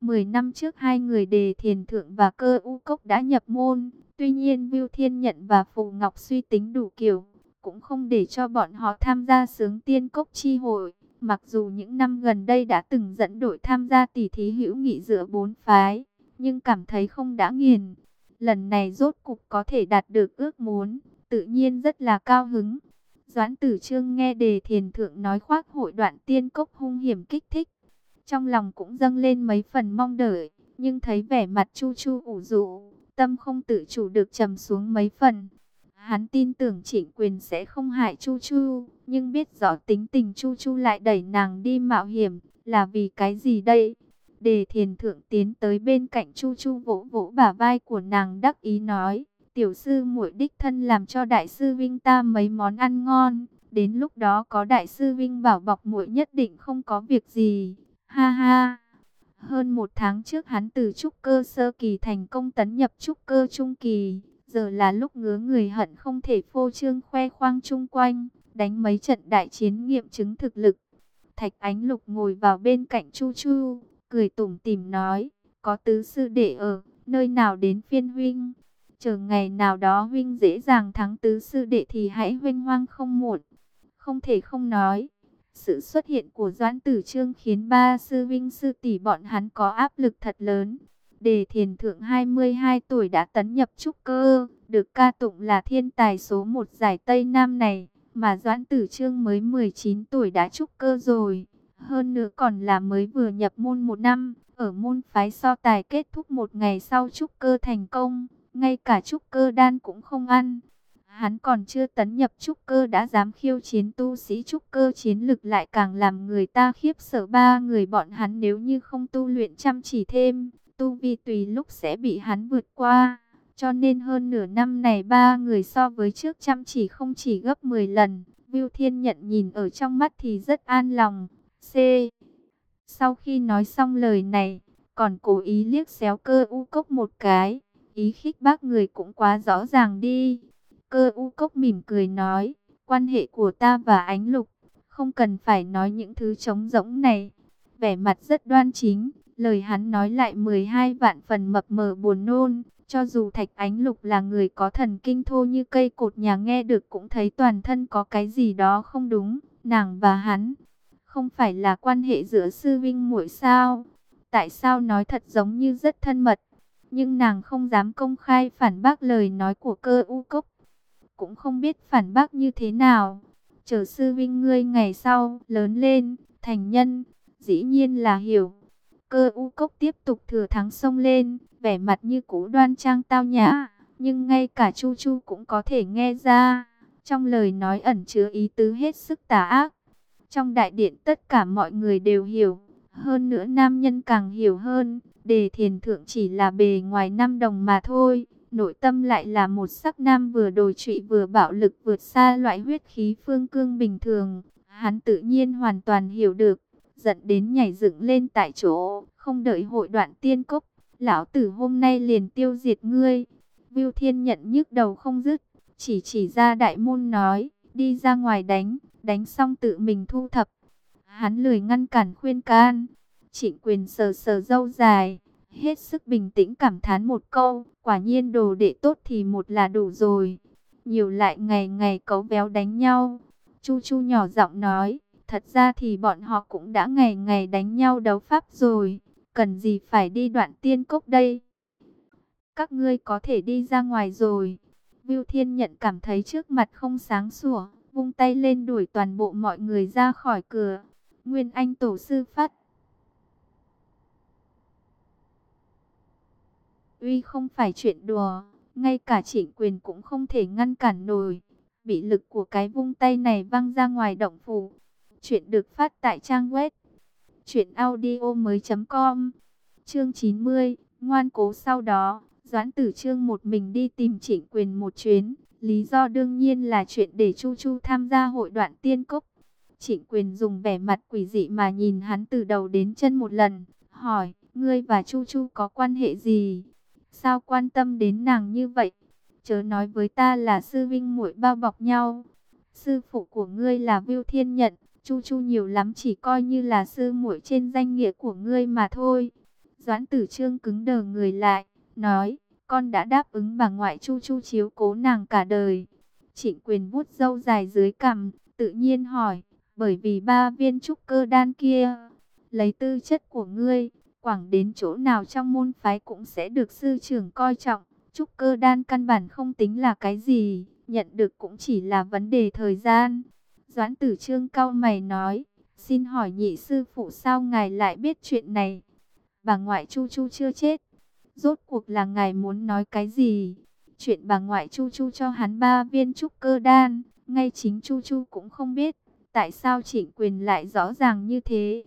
Mười năm trước hai người đề thiền thượng và cơ u cốc đã nhập môn. Tuy nhiên Viu Thiên Nhận và Phù Ngọc suy tính đủ kiểu. Cũng không để cho bọn họ tham gia sướng tiên cốc chi hội. Mặc dù những năm gần đây đã từng dẫn đội tham gia tỷ thí hữu nghị giữa bốn phái. Nhưng cảm thấy không đã nghiền. Lần này rốt cục có thể đạt được ước muốn. Tự nhiên rất là cao hứng. Doãn tử trương nghe đề thiền thượng nói khoác hội đoạn tiên cốc hung hiểm kích thích. Trong lòng cũng dâng lên mấy phần mong đợi, nhưng thấy vẻ mặt chu chu ủ rũ, tâm không tự chủ được trầm xuống mấy phần. Hắn tin tưởng trịnh quyền sẽ không hại chu chu, nhưng biết rõ tính tình chu chu lại đẩy nàng đi mạo hiểm, là vì cái gì đây? Đề thiền thượng tiến tới bên cạnh chu chu vỗ vỗ bả vai của nàng đắc ý nói tiểu sư muội đích thân làm cho đại sư Vinh ta mấy món ăn ngon. Đến lúc đó có đại sư Vinh bảo bọc muội nhất định không có việc gì. Ha ha. Hơn một tháng trước hắn từ trúc cơ sơ kỳ thành công tấn nhập trúc cơ trung kỳ. Giờ là lúc ngứa người hận không thể phô trương khoe khoang chung quanh. Đánh mấy trận đại chiến nghiệm chứng thực lực. Thạch Ánh Lục ngồi vào bên cạnh Chu Chu, cười tủm tỉm nói, có tứ sư đệ ở, nơi nào đến phiên huynh. Chờ ngày nào đó huynh dễ dàng thắng tứ sư đệ thì hãy huynh hoang không muộn. Không thể không nói. Sự xuất hiện của Doãn Tử Trương khiến ba sư vinh sư tỷ bọn hắn có áp lực thật lớn. Đề thiền thượng 22 tuổi đã tấn nhập trúc cơ, được ca tụng là thiên tài số một giải Tây Nam này, mà Doãn Tử Trương mới 19 tuổi đã trúc cơ rồi. Hơn nữa còn là mới vừa nhập môn một năm, ở môn phái so tài kết thúc một ngày sau trúc cơ thành công ngay cả trúc cơ đan cũng không ăn. Hắn còn chưa tấn nhập trúc cơ đã dám khiêu chiến tu sĩ trúc cơ chiến lực lại càng làm người ta khiếp sợ ba người bọn hắn nếu như không tu luyện chăm chỉ thêm, tu vi tùy lúc sẽ bị hắn vượt qua. Cho nên hơn nửa năm này ba người so với trước chăm chỉ không chỉ gấp 10 lần. Viu Thiên nhận nhìn ở trong mắt thì rất an lòng. C. Sau khi nói xong lời này, còn cố ý liếc xéo cơ u cốc một cái. Ý khích bác người cũng quá rõ ràng đi. Cơ u cốc mỉm cười nói, quan hệ của ta và ánh lục, không cần phải nói những thứ trống rỗng này. Vẻ mặt rất đoan chính, lời hắn nói lại 12 vạn phần mập mờ buồn nôn. Cho dù thạch ánh lục là người có thần kinh thô như cây cột nhà nghe được cũng thấy toàn thân có cái gì đó không đúng. Nàng và hắn, không phải là quan hệ giữa sư vinh muội sao? Tại sao nói thật giống như rất thân mật? nhưng nàng không dám công khai phản bác lời nói của cơ u cốc. Cũng không biết phản bác như thế nào. Chờ sư vinh ngươi ngày sau, lớn lên, thành nhân, dĩ nhiên là hiểu. Cơ u cốc tiếp tục thừa thắng sông lên, vẻ mặt như cũ đoan trang tao nhã, nhưng ngay cả Chu Chu cũng có thể nghe ra. Trong lời nói ẩn chứa ý tứ hết sức tà ác. Trong đại điện tất cả mọi người đều hiểu, hơn nữa nam nhân càng hiểu hơn, Đề thiền thượng chỉ là bề ngoài năm đồng mà thôi, nội tâm lại là một sắc nam vừa đồi trụy vừa bạo lực vượt xa loại huyết khí phương cương bình thường. Hắn tự nhiên hoàn toàn hiểu được, giận đến nhảy dựng lên tại chỗ, không đợi hội đoạn tiên cốc. Lão tử hôm nay liền tiêu diệt ngươi. Viu Thiên nhận nhức đầu không dứt, chỉ chỉ ra đại môn nói, đi ra ngoài đánh, đánh xong tự mình thu thập. Hắn lười ngăn cản khuyên can, Trịnh quyền sờ sờ dâu dài, hết sức bình tĩnh cảm thán một câu, quả nhiên đồ đệ tốt thì một là đủ rồi. Nhiều lại ngày ngày cấu béo đánh nhau. Chu Chu nhỏ giọng nói, thật ra thì bọn họ cũng đã ngày ngày đánh nhau đấu pháp rồi, cần gì phải đi đoạn tiên cốc đây. Các ngươi có thể đi ra ngoài rồi. Viu Thiên nhận cảm thấy trước mặt không sáng sủa, vung tay lên đuổi toàn bộ mọi người ra khỏi cửa. Nguyên Anh tổ sư phát Uy không phải chuyện đùa, ngay cả trịnh quyền cũng không thể ngăn cản nổi. Bị lực của cái vung tay này văng ra ngoài động phủ. Chuyện được phát tại trang web truyệnaudiomoi.com. Chương 90, ngoan cố sau đó, Doãn Tử Trương một mình đi tìm Trịnh Quyền một chuyến, lý do đương nhiên là chuyện để Chu Chu tham gia hội đoạn tiên cốc. Trịnh Quyền dùng vẻ mặt quỷ dị mà nhìn hắn từ đầu đến chân một lần, hỏi: "Ngươi và Chu Chu có quan hệ gì?" Sao quan tâm đến nàng như vậy? Chớ nói với ta là sư vinh muội bao bọc nhau. Sư phụ của ngươi là Viu Thiên Nhận, Chu Chu nhiều lắm chỉ coi như là sư muội trên danh nghĩa của ngươi mà thôi. Doãn tử trương cứng đờ người lại, nói, con đã đáp ứng bà ngoại chu chu chiếu cố nàng cả đời. Trịnh quyền vuốt râu dài dưới cằm, tự nhiên hỏi, bởi vì ba viên trúc cơ đan kia, lấy tư chất của ngươi, quảng đến chỗ nào trong môn phái cũng sẽ được sư trưởng coi trọng. Trúc cơ đan căn bản không tính là cái gì, nhận được cũng chỉ là vấn đề thời gian. Doãn tử trương cao mày nói, xin hỏi nhị sư phụ sao ngài lại biết chuyện này? Bà ngoại Chu Chu chưa chết. Rốt cuộc là ngài muốn nói cái gì? Chuyện bà ngoại Chu Chu cho hắn ba viên trúc cơ đan, ngay chính Chu Chu cũng không biết. Tại sao trịnh quyền lại rõ ràng như thế?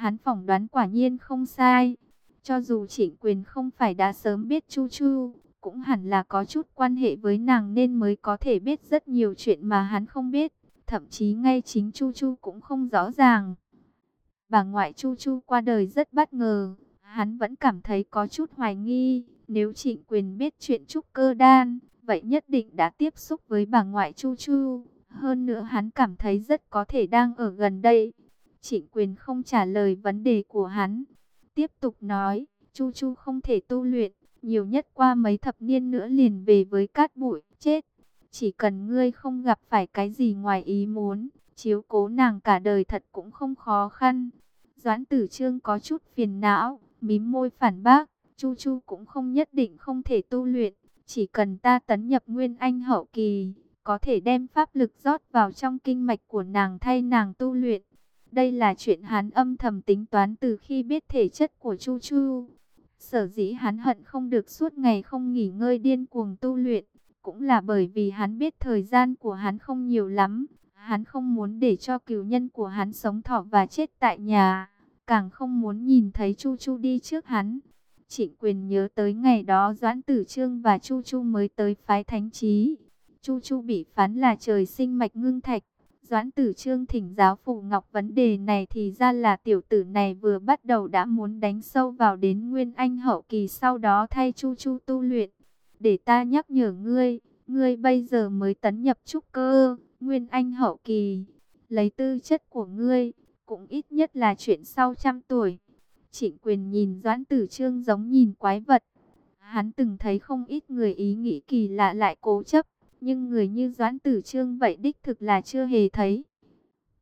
Hắn phỏng đoán quả nhiên không sai. Cho dù trịnh quyền không phải đã sớm biết Chu Chu, cũng hẳn là có chút quan hệ với nàng nên mới có thể biết rất nhiều chuyện mà hắn không biết. Thậm chí ngay chính Chu Chu cũng không rõ ràng. Bà ngoại Chu Chu qua đời rất bất ngờ. Hắn vẫn cảm thấy có chút hoài nghi. Nếu trịnh quyền biết chuyện Trúc Cơ Đan, vậy nhất định đã tiếp xúc với bà ngoại Chu Chu. Hơn nữa hắn cảm thấy rất có thể đang ở gần đây. Trịnh quyền không trả lời vấn đề của hắn. Tiếp tục nói, Chu Chu không thể tu luyện, nhiều nhất qua mấy thập niên nữa liền về với cát bụi, chết. Chỉ cần ngươi không gặp phải cái gì ngoài ý muốn, chiếu cố nàng cả đời thật cũng không khó khăn. Doãn tử trương có chút phiền não, mím môi phản bác, Chu Chu cũng không nhất định không thể tu luyện, chỉ cần ta tấn nhập nguyên anh hậu kỳ, có thể đem pháp lực rót vào trong kinh mạch của nàng thay nàng tu luyện. Đây là chuyện hắn âm thầm tính toán từ khi biết thể chất của Chu Chu. Sở dĩ hắn hận không được suốt ngày không nghỉ ngơi điên cuồng tu luyện, cũng là bởi vì hắn biết thời gian của hắn không nhiều lắm. Hắn không muốn để cho cửu nhân của hắn sống thọ và chết tại nhà, càng không muốn nhìn thấy Chu Chu đi trước hắn. Trịnh quyền nhớ tới ngày đó Doãn Tử Trương và Chu Chu mới tới phái thánh trí. Chu Chu bị phán là trời sinh mạch ngưng thạch. Doãn Tử Trương thỉnh giáo phụ Ngọc vấn đề này thì ra là tiểu tử này vừa bắt đầu đã muốn đánh sâu vào đến Nguyên Anh hậu kỳ sau đó thay Chu Chu tu luyện. Để ta nhắc nhở ngươi, ngươi bây giờ mới tấn nhập trúc cơ, Nguyên Anh hậu kỳ. Lấy tư chất của ngươi, cũng ít nhất là chuyện sau trăm tuổi. Trịnh quyền nhìn Doãn Tử Trương giống nhìn quái vật. Hắn từng thấy không ít người ý nghĩ kỳ lạ lại cố chấp nhưng người như Doãn Tử Trương vậy đích thực là chưa hề thấy.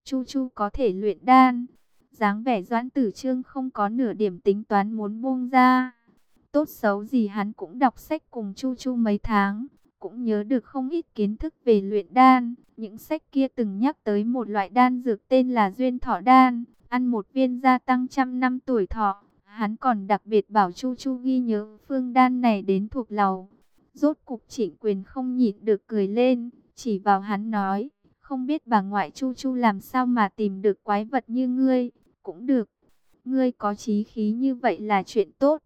Chu Chu có thể luyện đan, dáng vẻ Doãn Tử Trương không có nửa điểm tính toán muốn buông ra. Tốt xấu gì hắn cũng đọc sách cùng Chu Chu mấy tháng, cũng nhớ được không ít kiến thức về luyện đan. Những sách kia từng nhắc tới một loại đan dược tên là duyên thọ đan, ăn một viên gia tăng trăm năm tuổi thọ. Hắn còn đặc biệt bảo Chu Chu ghi nhớ phương đan này đến thuộc lầu. Rốt cục trịnh quyền không nhịn được cười lên, chỉ vào hắn nói, không biết bà ngoại Chu Chu làm sao mà tìm được quái vật như ngươi, cũng được. Ngươi có trí khí như vậy là chuyện tốt.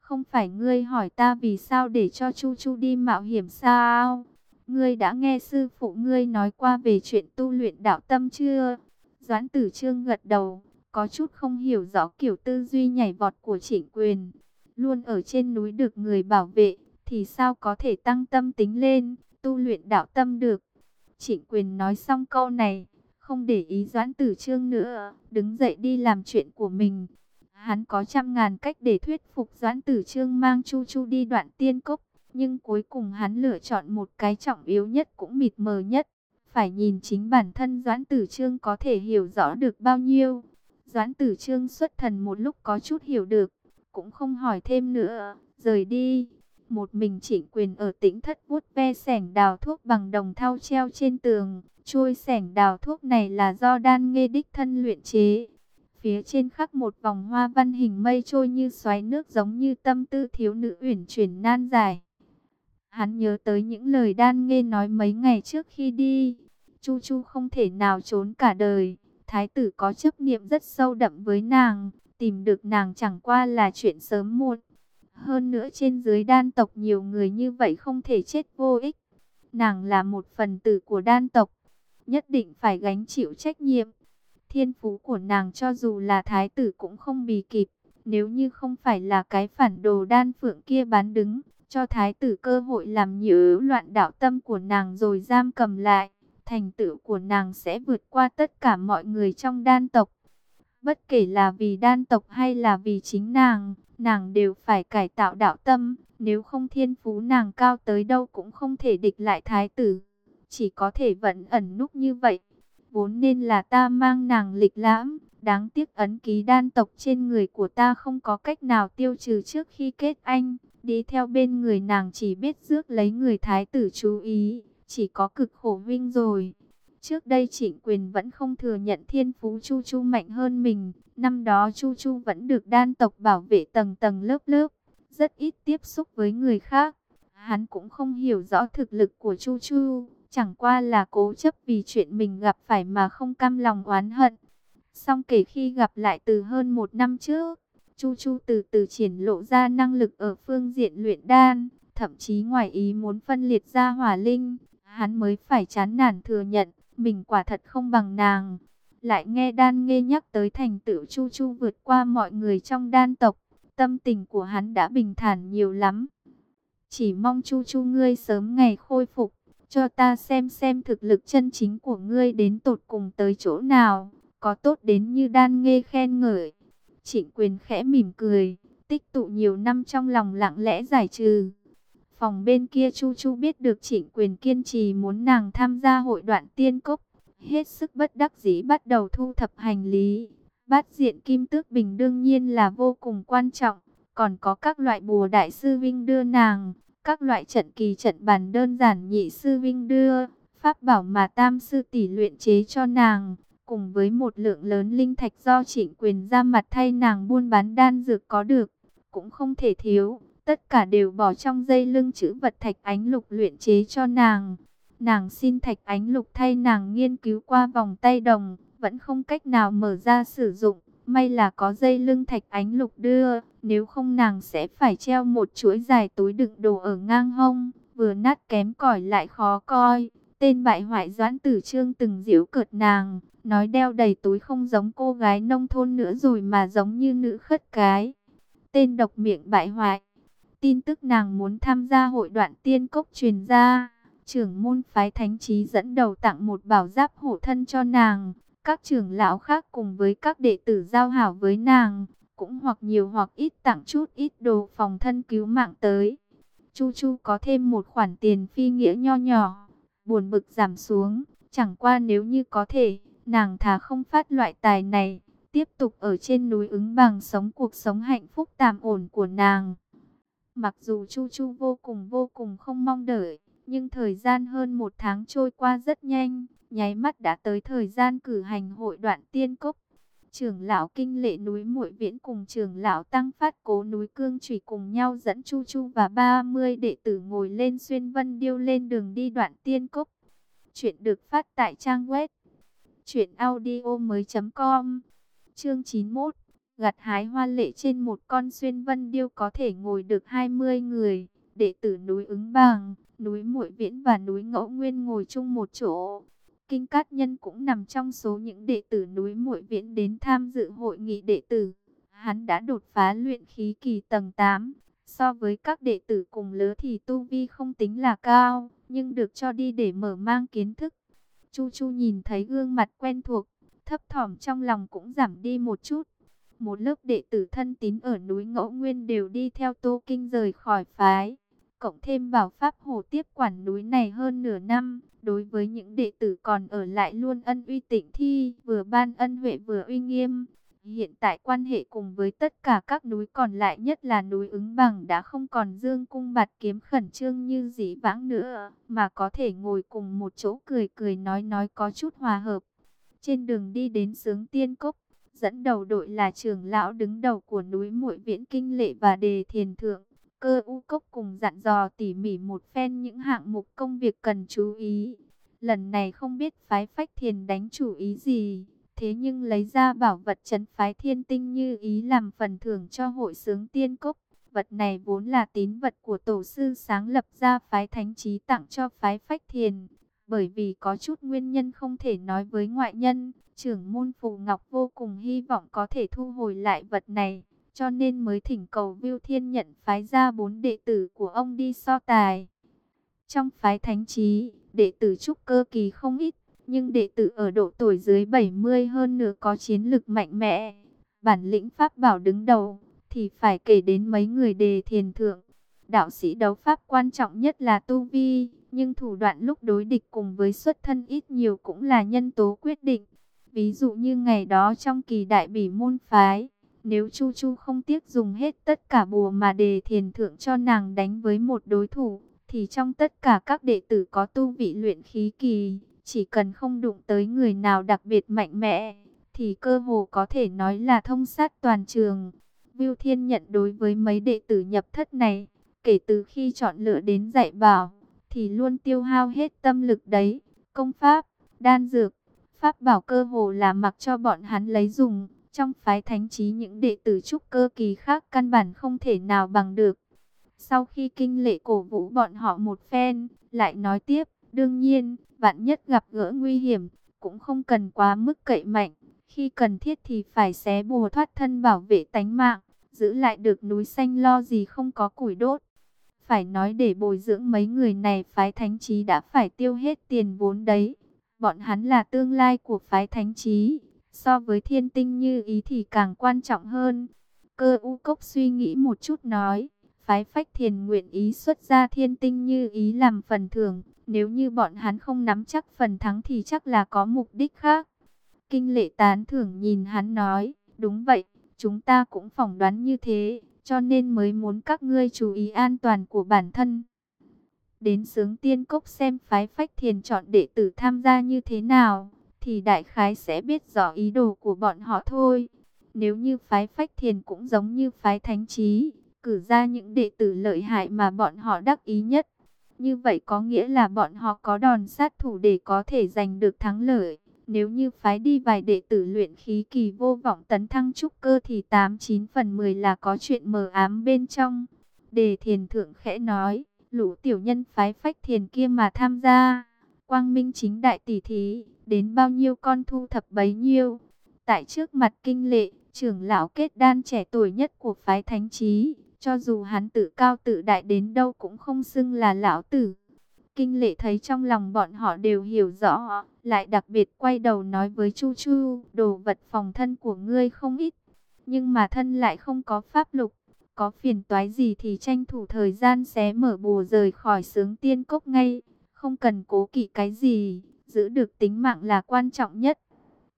Không phải ngươi hỏi ta vì sao để cho Chu Chu đi mạo hiểm sao? Ngươi đã nghe sư phụ ngươi nói qua về chuyện tu luyện đạo tâm chưa? Doãn tử trương gật đầu, có chút không hiểu rõ kiểu tư duy nhảy vọt của trịnh quyền. Luôn ở trên núi được người bảo vệ, thì sao có thể tăng tâm tính lên, tu luyện đạo tâm được. Trịnh quyền nói xong câu này, không để ý doãn tử trương nữa, đứng dậy đi làm chuyện của mình. Hắn có trăm ngàn cách để thuyết phục doãn tử trương mang chu chu đi đoạn tiên cốc, nhưng cuối cùng hắn lựa chọn một cái trọng yếu nhất cũng mịt mờ nhất. Phải nhìn chính bản thân doãn tử trương có thể hiểu rõ được bao nhiêu. Doãn tử trương xuất thần một lúc có chút hiểu được, cũng không hỏi thêm nữa, rời đi. Một mình trịnh quyền ở tĩnh thất vuốt ve sẻng đào thuốc bằng đồng thau treo trên tường. Chuôi sẻng đào thuốc này là do đan nghê đích thân luyện chế. Phía trên khắc một vòng hoa văn hình mây trôi như xoáy nước giống như tâm tư thiếu nữ uyển chuyển nan dài. Hắn nhớ tới những lời đan nghe nói mấy ngày trước khi đi. Chu Chu không thể nào trốn cả đời. Thái tử có chấp niệm rất sâu đậm với nàng. Tìm được nàng chẳng qua là chuyện sớm muộn. Hơn nữa trên dưới đan tộc nhiều người như vậy không thể chết vô ích. Nàng là một phần tử của đan tộc, nhất định phải gánh chịu trách nhiệm. Thiên phú của nàng cho dù là thái tử cũng không bì kịp, nếu như không phải là cái phản đồ đan phượng kia bán đứng, cho thái tử cơ hội làm nhiễu loạn đạo tâm của nàng rồi giam cầm lại, thành tựu của nàng sẽ vượt qua tất cả mọi người trong đan tộc. Bất kể là vì đan tộc hay là vì chính nàng, nàng đều phải cải tạo đạo tâm, nếu không thiên phú nàng cao tới đâu cũng không thể địch lại thái tử, chỉ có thể vẫn ẩn núp như vậy. Vốn nên là ta mang nàng lịch lãm, đáng tiếc ấn ký đan tộc trên người của ta không có cách nào tiêu trừ trước khi kết anh, đi theo bên người nàng chỉ biết rước lấy người thái tử chú ý, chỉ có cực khổ vinh rồi. Trước đây trịnh quyền vẫn không thừa nhận thiên phú Chu Chu mạnh hơn mình. Năm đó Chu Chu vẫn được đan tộc bảo vệ tầng tầng lớp lớp. Rất ít tiếp xúc với người khác. Hắn cũng không hiểu rõ thực lực của Chu Chu. Chẳng qua là cố chấp vì chuyện mình gặp phải mà không cam lòng oán hận. song kể khi gặp lại từ hơn một năm trước, Chu Chu từ từ triển lộ ra năng lực ở phương diện luyện đan, thậm chí ngoài ý muốn phân liệt ra hỏa linh, hắn mới phải chán nản thừa nhận mình quả thật không bằng nàng. Lại nghe đan nghe nhắc tới thành tựu Chu Chu vượt qua mọi người trong đan tộc, tâm tình của hắn đã bình thản nhiều lắm. Chỉ mong Chu Chu ngươi sớm ngày khôi phục, cho ta xem xem thực lực chân chính của ngươi đến tột cùng tới chỗ nào, có tốt đến như đan nghe khen ngợi. Trịnh quyền khẽ mỉm cười, tích tụ nhiều năm trong lòng lặng lẽ giải trừ. Phòng bên kia Chu Chu biết được trịnh quyền kiên trì muốn nàng tham gia hội đoạn tiên cốc. Hết sức bất đắc dĩ bắt đầu thu thập hành lý. Bát diện kim tước bình đương nhiên là vô cùng quan trọng. Còn có các loại bùa đại sư Vinh đưa nàng. Các loại trận kỳ trận bàn đơn giản nhị sư Vinh đưa. Pháp bảo mà tam sư tỷ luyện chế cho nàng. Cùng với một lượng lớn linh thạch do trịnh quyền ra mặt thay nàng buôn bán đan dược có được. Cũng không thể thiếu tất cả đều bỏ trong dây lưng chữ vật thạch ánh lục luyện chế cho nàng. Nàng xin thạch ánh lục thay nàng nghiên cứu qua vòng tay đồng, vẫn không cách nào mở ra sử dụng. May là có dây lưng thạch ánh lục đưa, nếu không nàng sẽ phải treo một chuỗi dài túi đựng đồ ở ngang hông, vừa nát kém cỏi lại khó coi. Tên bại hoại doãn tử trương từng diễu cợt nàng, nói đeo đầy túi không giống cô gái nông thôn nữa rồi mà giống như nữ khất cái. Tên độc miệng bại hoại, Tin tức nàng muốn tham gia hội đoạn tiên cốc truyền ra. Trưởng môn phái thánh trí dẫn đầu tặng một bảo giáp hộ thân cho nàng. Các trưởng lão khác cùng với các đệ tử giao hảo với nàng. Cũng hoặc nhiều hoặc ít tặng chút ít đồ phòng thân cứu mạng tới. Chu Chu có thêm một khoản tiền phi nghĩa nho nhỏ. Buồn bực giảm xuống. Chẳng qua nếu như có thể, nàng thà không phát loại tài này. Tiếp tục ở trên núi ứng bằng sống cuộc sống hạnh phúc tạm ổn của nàng. Mặc dù Chu Chu vô cùng vô cùng không mong đợi, nhưng thời gian hơn một tháng trôi qua rất nhanh, nháy mắt đã tới thời gian cử hành hội đoạn tiên cốc. Trưởng lão kinh lệ núi muội viễn cùng trưởng lão tăng phát cố núi cương trùy cùng nhau dẫn Chu Chu và 30 đệ tử ngồi lên xuyên vân điêu lên đường đi đoạn tiên cốc. Chuyện được phát tại trang web chuyện audio mới.com Chương 91 gặt hái hoa lệ trên một con xuyên vân điêu có thể ngồi được 20 người. Đệ tử núi ứng bàng, núi muội viễn và núi ngẫu nguyên ngồi chung một chỗ. Kinh Cát Nhân cũng nằm trong số những đệ tử núi muội viễn đến tham dự hội nghị đệ tử. Hắn đã đột phá luyện khí kỳ tầng 8. So với các đệ tử cùng lứa thì tu vi không tính là cao, nhưng được cho đi để mở mang kiến thức. Chu Chu nhìn thấy gương mặt quen thuộc, thấp thỏm trong lòng cũng giảm đi một chút một lớp đệ tử thân tín ở núi Ngẫu Nguyên đều đi theo Tô Kinh rời khỏi phái. Cộng thêm bảo Pháp Hồ tiếp quản núi này hơn nửa năm, đối với những đệ tử còn ở lại luôn ân uy tịnh thi, vừa ban ân huệ vừa uy nghiêm. Hiện tại quan hệ cùng với tất cả các núi còn lại nhất là núi ứng bằng đã không còn dương cung bạt kiếm khẩn trương như dĩ vãng nữa, mà có thể ngồi cùng một chỗ cười cười nói nói có chút hòa hợp. Trên đường đi đến sướng tiên cốc, Dẫn đầu đội là trưởng lão đứng đầu của núi muội viễn kinh lệ và đề thiền thượng. Cơ u cốc cùng dặn dò tỉ mỉ một phen những hạng mục công việc cần chú ý. Lần này không biết phái phách thiền đánh chủ ý gì. Thế nhưng lấy ra bảo vật trấn phái thiên tinh như ý làm phần thưởng cho hội sướng tiên cốc. Vật này vốn là tín vật của tổ sư sáng lập ra phái thánh trí tặng cho phái phách thiền. Bởi vì có chút nguyên nhân không thể nói với ngoại nhân, trưởng môn Phù Ngọc vô cùng hy vọng có thể thu hồi lại vật này, cho nên mới thỉnh cầu Viu Thiên nhận phái ra bốn đệ tử của ông đi so tài. Trong phái thánh trí, đệ tử trúc cơ kỳ không ít, nhưng đệ tử ở độ tuổi dưới 70 hơn nữa có chiến lực mạnh mẽ, bản lĩnh pháp bảo đứng đầu, thì phải kể đến mấy người đề thiền thượng. Đạo sĩ đấu pháp quan trọng nhất là tu vi, nhưng thủ đoạn lúc đối địch cùng với xuất thân ít nhiều cũng là nhân tố quyết định. Ví dụ như ngày đó trong kỳ đại bỉ môn phái, nếu Chu Chu không tiếc dùng hết tất cả bùa mà đề thiền thượng cho nàng đánh với một đối thủ, thì trong tất cả các đệ tử có tu vị luyện khí kỳ, chỉ cần không đụng tới người nào đặc biệt mạnh mẽ, thì cơ hồ có thể nói là thông sát toàn trường. Viu Thiên nhận đối với mấy đệ tử nhập thất này, kể từ khi chọn lựa đến dạy bảo, thì luôn tiêu hao hết tâm lực đấy. Công pháp, đan dược, pháp bảo cơ hồ là mặc cho bọn hắn lấy dùng. Trong phái thánh trí những đệ tử trúc cơ kỳ khác căn bản không thể nào bằng được. Sau khi kinh lệ cổ vũ bọn họ một phen, lại nói tiếp, đương nhiên, vạn nhất gặp gỡ nguy hiểm, cũng không cần quá mức cậy mạnh. Khi cần thiết thì phải xé bùa thoát thân bảo vệ tánh mạng, giữ lại được núi xanh lo gì không có củi đốt. Phải nói để bồi dưỡng mấy người này phái thánh trí đã phải tiêu hết tiền vốn đấy. Bọn hắn là tương lai của phái thánh trí, so với thiên tinh như ý thì càng quan trọng hơn. Cơ u cốc suy nghĩ một chút nói, phái phách thiền nguyện ý xuất ra thiên tinh như ý làm phần thưởng. Nếu như bọn hắn không nắm chắc phần thắng thì chắc là có mục đích khác. Kinh lệ tán thưởng nhìn hắn nói, đúng vậy, chúng ta cũng phỏng đoán như thế, cho nên mới muốn các ngươi chú ý an toàn của bản thân. Đến sướng tiên cốc xem phái phách thiền chọn đệ tử tham gia như thế nào, thì đại khái sẽ biết rõ ý đồ của bọn họ thôi. Nếu như phái phách thiền cũng giống như phái thánh trí, cử ra những đệ tử lợi hại mà bọn họ đắc ý nhất. Như vậy có nghĩa là bọn họ có đòn sát thủ để có thể giành được thắng lợi. Nếu như phái đi vài đệ tử luyện khí kỳ vô vọng tấn thăng trúc cơ thì 89 phần 10 là có chuyện mờ ám bên trong. Đề thiền thượng khẽ nói, lũ tiểu nhân phái phách thiền kia mà tham gia. Quang minh chính đại tỷ thí, đến bao nhiêu con thu thập bấy nhiêu. Tại trước mặt kinh lệ, trưởng lão kết đan trẻ tuổi nhất của phái thánh trí, cho dù hắn tự cao tự đại đến đâu cũng không xưng là lão tử. Kinh lệ thấy trong lòng bọn họ đều hiểu rõ, lại đặc biệt quay đầu nói với Chu Chu, đồ vật phòng thân của ngươi không ít, nhưng mà thân lại không có pháp lục, có phiền toái gì thì tranh thủ thời gian xé mở bùa rời khỏi sướng tiên cốc ngay, không cần cố kỵ cái gì, giữ được tính mạng là quan trọng nhất.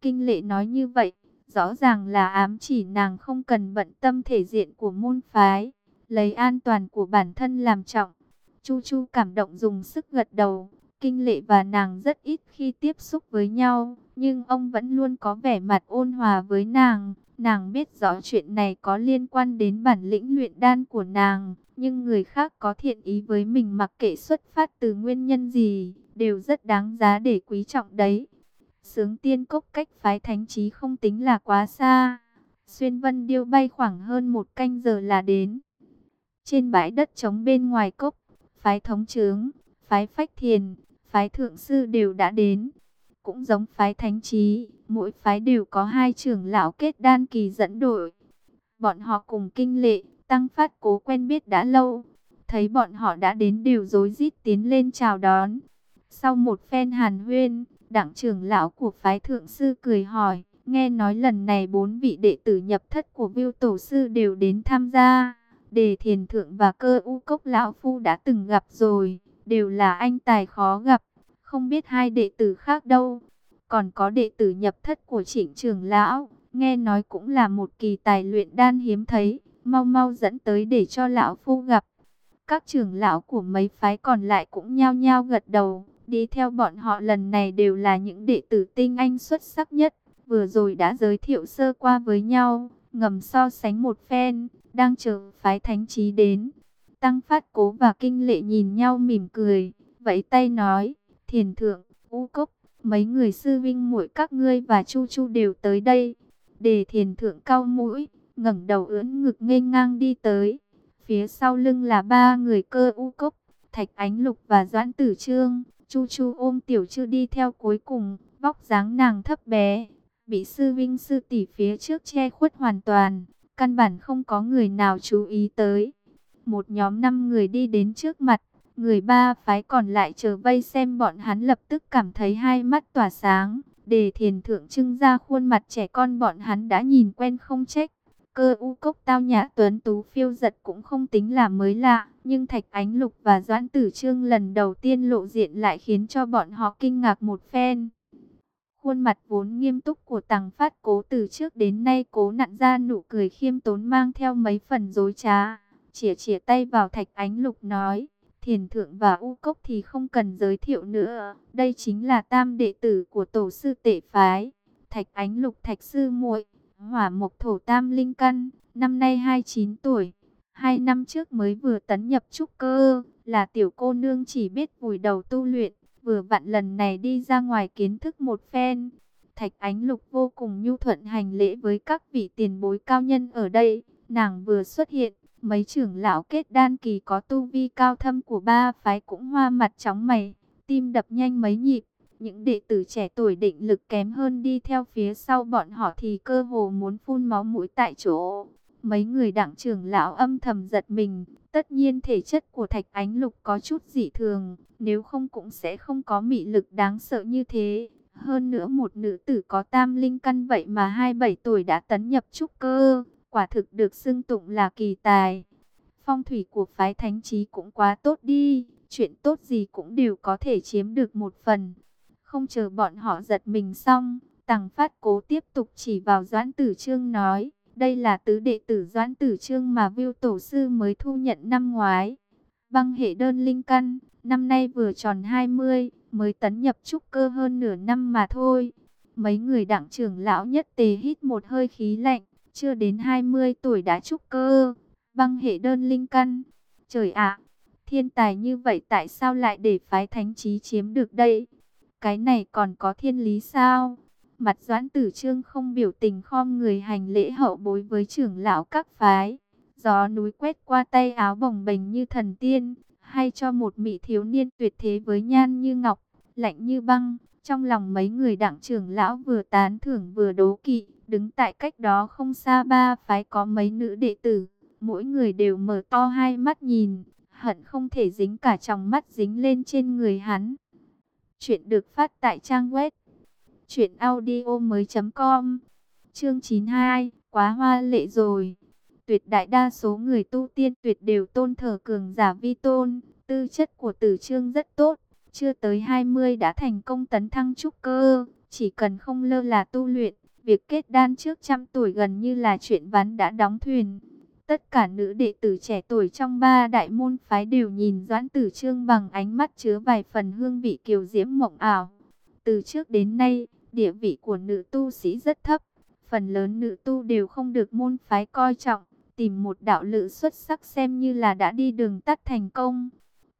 Kinh lệ nói như vậy, rõ ràng là ám chỉ nàng không cần bận tâm thể diện của môn phái, lấy an toàn của bản thân làm trọng. Chu Chu cảm động dùng sức gật đầu. Kinh lệ và nàng rất ít khi tiếp xúc với nhau, nhưng ông vẫn luôn có vẻ mặt ôn hòa với nàng. Nàng biết rõ chuyện này có liên quan đến bản lĩnh luyện đan của nàng, nhưng người khác có thiện ý với mình mặc kệ xuất phát từ nguyên nhân gì, đều rất đáng giá để quý trọng đấy. Sướng tiên cốc cách phái thánh trí không tính là quá xa. Xuyên vân điêu bay khoảng hơn một canh giờ là đến. Trên bãi đất trống bên ngoài cốc, phái thống trướng, phái phách thiền, phái thượng sư đều đã đến. Cũng giống phái thánh trí, mỗi phái đều có hai trưởng lão kết đan kỳ dẫn đội. Bọn họ cùng kinh lệ, tăng phát cố quen biết đã lâu. Thấy bọn họ đã đến đều dối rít tiến lên chào đón. Sau một phen hàn huyên, đảng trưởng lão của phái thượng sư cười hỏi, nghe nói lần này bốn vị đệ tử nhập thất của viêu tổ sư đều đến tham gia. Đề thiền thượng và cơ u cốc lão phu đã từng gặp rồi, đều là anh tài khó gặp, không biết hai đệ tử khác đâu. Còn có đệ tử nhập thất của trịnh trường lão, nghe nói cũng là một kỳ tài luyện đan hiếm thấy, mau mau dẫn tới để cho lão phu gặp. Các trưởng lão của mấy phái còn lại cũng nhao nhao gật đầu, đi theo bọn họ lần này đều là những đệ tử tinh anh xuất sắc nhất, vừa rồi đã giới thiệu sơ qua với nhau, ngầm so sánh một phen, đang chờ phái thánh trí đến. Tăng Phát Cố và Kinh Lệ nhìn nhau mỉm cười, vẫy tay nói, thiền thượng, u cốc, mấy người sư vinh muội các ngươi và chu chu đều tới đây. Để thiền thượng cao mũi, ngẩng đầu ưỡn ngực nghênh ngang đi tới. Phía sau lưng là ba người cơ u cốc, thạch ánh lục và doãn tử trương. Chu chu ôm tiểu chư đi theo cuối cùng, vóc dáng nàng thấp bé, bị sư vinh sư tỷ phía trước che khuất hoàn toàn, căn bản không có người nào chú ý tới. Một nhóm năm người đi đến trước mặt, người ba phái còn lại chờ vây xem bọn hắn lập tức cảm thấy hai mắt tỏa sáng. Đề thiền thượng trưng ra khuôn mặt trẻ con bọn hắn đã nhìn quen không trách. Cơ u cốc tao nhã tuấn tú phiêu giật cũng không tính là mới lạ, nhưng Thạch Ánh Lục và Doãn Tử Trương lần đầu tiên lộ diện lại khiến cho bọn họ kinh ngạc một phen. Khuôn mặt vốn nghiêm túc của Tàng Phát Cố từ trước đến nay cố nặn ra nụ cười khiêm tốn mang theo mấy phần dối trá, chỉa chỉa tay vào Thạch Ánh Lục nói: Thiền thượng và U Cốc thì không cần giới thiệu nữa, đây chính là tam đệ tử của tổ sư Tể phái, Thạch Ánh Lục Thạch sư muội hỏa mộc thổ tam linh căn, năm nay 29 tuổi. Hai năm trước mới vừa tấn nhập trúc cơ, là tiểu cô nương chỉ biết vùi đầu tu luyện, vừa vặn lần này đi ra ngoài kiến thức một phen. Thạch Ánh Lục vô cùng nhu thuận hành lễ với các vị tiền bối cao nhân ở đây, nàng vừa xuất hiện, mấy trưởng lão kết đan kỳ có tu vi cao thâm của ba phái cũng hoa mặt chóng mày, tim đập nhanh mấy nhịp. Những đệ tử trẻ tuổi định lực kém hơn đi theo phía sau bọn họ thì cơ hồ muốn phun máu mũi tại chỗ. Mấy người đảng trưởng lão âm thầm giật mình, tất nhiên thể chất của Thạch Ánh Lục có chút dị thường, nếu không cũng sẽ không có mị lực đáng sợ như thế. Hơn nữa một nữ tử có tam linh căn vậy mà 27 tuổi đã tấn nhập trúc cơ, quả thực được xưng tụng là kỳ tài. Phong thủy của phái thánh trí cũng quá tốt đi, chuyện tốt gì cũng đều có thể chiếm được một phần. Không chờ bọn họ giật mình xong, Tằng Phát cố tiếp tục chỉ vào Doãn Tử Trương nói, đây là tứ đệ tử Doãn Tử Trương mà Viu Tổ Sư mới thu nhận năm ngoái. Băng hệ đơn linh căn, năm nay vừa tròn 20, mới tấn nhập trúc cơ hơn nửa năm mà thôi. Mấy người đảng trưởng lão nhất tề hít một hơi khí lạnh, chưa đến 20 tuổi đã trúc cơ, băng hệ đơn linh căn. Trời ạ, thiên tài như vậy tại sao lại để phái thánh trí chiếm được đây? Cái này còn có thiên lý sao? Mặt doãn tử trương không biểu tình khom người hành lễ hậu bối với trưởng lão các phái. Gió núi quét qua tay áo bồng bềnh như thần tiên, hay cho một mỹ thiếu niên tuyệt thế với nhan như ngọc, lạnh như băng. Trong lòng mấy người đảng trưởng lão vừa tán thưởng vừa đố kỵ, đứng tại cách đó không xa ba phái có mấy nữ đệ tử. Mỗi người đều mở to hai mắt nhìn, hận không thể dính cả tròng mắt dính lên trên người hắn. Chuyện được phát tại trang web truyệnaudiomoi.com. Chương 92, quá hoa lệ rồi. Tuyệt đại đa số người tu tiên tuyệt đều tôn thờ cường giả vi tôn, tư chất của Tử Trương rất tốt, chưa tới 20 đã thành công tấn thăng trúc cơ, chỉ cần không lơ là tu luyện, việc kết đan trước trăm tuổi gần như là chuyện ván đã đóng thuyền. Tất cả nữ đệ tử trẻ tuổi trong ba đại môn phái đều nhìn Doãn Tử Trương bằng ánh mắt chứa vài phần hương vị kiều diễm mộng ảo. Từ trước đến nay, địa vị của nữ tu sĩ rất thấp. Phần lớn nữ tu đều không được môn phái coi trọng. Tìm một đạo lự xuất sắc xem như là đã đi đường tắt thành công.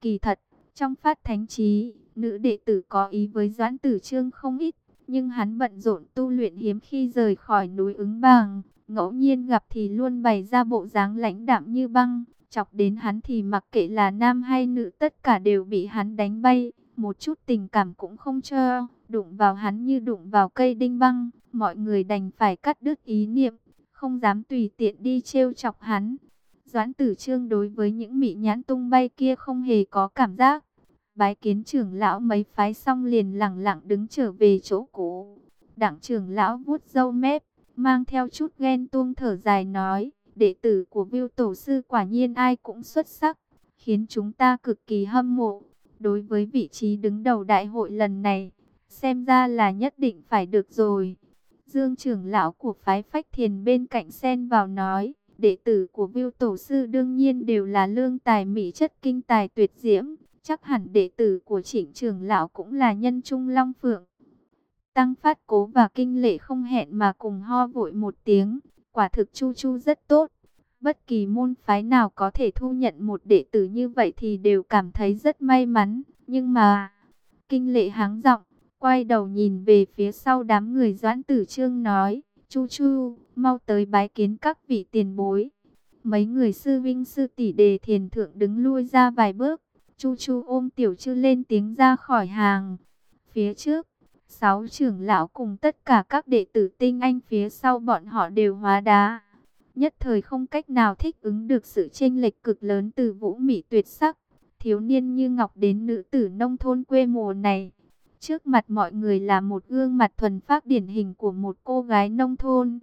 Kỳ thật, trong phát thánh trí, nữ đệ tử có ý với Doãn Tử Trương không ít. Nhưng hắn bận rộn tu luyện hiếm khi rời khỏi núi ứng bàng ngẫu nhiên gặp thì luôn bày ra bộ dáng lãnh đạm như băng, chọc đến hắn thì mặc kệ là nam hay nữ tất cả đều bị hắn đánh bay, một chút tình cảm cũng không cho, đụng vào hắn như đụng vào cây đinh băng, mọi người đành phải cắt đứt ý niệm, không dám tùy tiện đi trêu chọc hắn. Doãn tử trương đối với những mị nhãn tung bay kia không hề có cảm giác. Bái kiến trưởng lão mấy phái xong liền lặng lặng đứng trở về chỗ cũ. Đảng trưởng lão vuốt râu mép, mang theo chút ghen tuông thở dài nói, đệ tử của Viu Tổ Sư quả nhiên ai cũng xuất sắc, khiến chúng ta cực kỳ hâm mộ. Đối với vị trí đứng đầu đại hội lần này, xem ra là nhất định phải được rồi. Dương trưởng lão của phái phách thiền bên cạnh xen vào nói, đệ tử của viêu Tổ Sư đương nhiên đều là lương tài mỹ chất kinh tài tuyệt diễm, chắc hẳn đệ tử của trịnh trưởng lão cũng là nhân trung long phượng. Tăng phát cố và kinh lệ không hẹn mà cùng ho vội một tiếng, quả thực chu chu rất tốt. Bất kỳ môn phái nào có thể thu nhận một đệ tử như vậy thì đều cảm thấy rất may mắn. Nhưng mà, kinh lệ háng giọng, quay đầu nhìn về phía sau đám người doãn tử trương nói, chu chu, mau tới bái kiến các vị tiền bối. Mấy người sư vinh sư tỷ đề thiền thượng đứng lui ra vài bước, chu chu ôm tiểu chư lên tiếng ra khỏi hàng. Phía trước, Sáu trưởng lão cùng tất cả các đệ tử tinh anh phía sau bọn họ đều hóa đá. Nhất thời không cách nào thích ứng được sự chênh lệch cực lớn từ vũ mỹ tuyệt sắc. Thiếu niên như ngọc đến nữ tử nông thôn quê mùa này. Trước mặt mọi người là một gương mặt thuần phác điển hình của một cô gái nông thôn.